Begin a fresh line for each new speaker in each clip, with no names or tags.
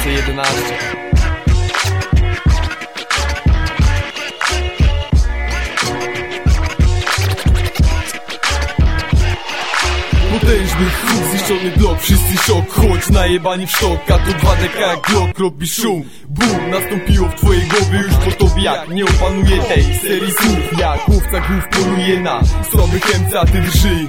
2011
Potężny huk, zniszczony blok, wszyscy szok Chodź najebani w szok, a to 2DK jak blok robi szum. Bum, nastąpiło w twojej głowie już po tobie jak Nie opanuje tej serii słów Jak łowca głów poluje na słabych MC, a ty drży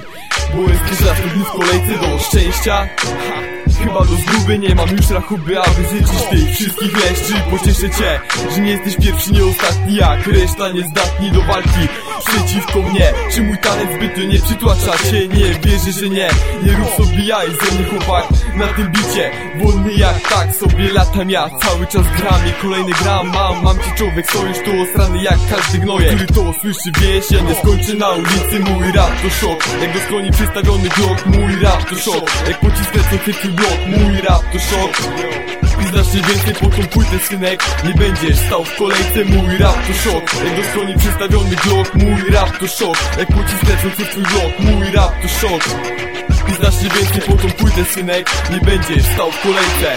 Bo jesteś następny w kolejce do szczęścia. Ha. Chyba do zguby nie mam już rachuby, aby zjeździć tych wszystkich leszczy. Pocieszę cię, że nie jesteś pierwszy, nie ostatni Jak reszta niezdatni do walki. Przeciwko mnie Czy mój talent zbytnio nie przytłacza cię? Nie, wierzę, że nie. Nie rób sobie jaj ze mnie chłopak na tym bicie. Wolny jak tak sobie latam ja. Cały czas gram i kolejny gram mam. Mam ci człowiek sojusz tu osrany jak każdy gnoje. Który to słyszy wieś, ja nie skończę na ulicy. Mój rap to szok, jak do skroni przystawiony glock Mój rap to szok, jak pocisk lecący twój blok Mój rap to szok znacznie więcej po tą płytę synek Nie będziesz stał w kolejce. Mój rap to szok Jak do strony przystawiony glock Mój rap to szok Jak pocisk lecący w twój blok. Mój rap to szok. I znacznie więcej po tą płytę synek Nie będziesz stał w kolejce